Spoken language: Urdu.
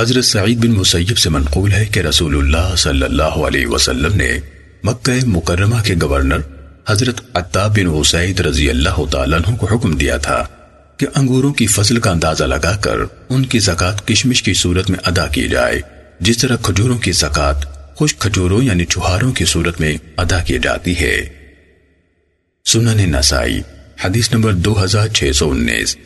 حضرت سعید بن مسیب سے منقول ہے کہ رسول اللہ صلی اللہ علیہ وسلم نے مکہ مکرمہ کے گورنر حضرت عطاب بن حسید رضی اللہ تعالیٰ عنہ کو حکم دیا تھا کہ انگوروں کی فصل کا اندازہ لگا کر ان کی زکاة کشمش کی صورت میں ادا کی جائے، جس طرح کھجوروں کی زکاة خوش کھجوروں یعنی چوہاروں کی صورت میں ادا کی جاتی ہے۔ سنن نسائی، حدیث نمبر دو ہزار چھ سو انیس۔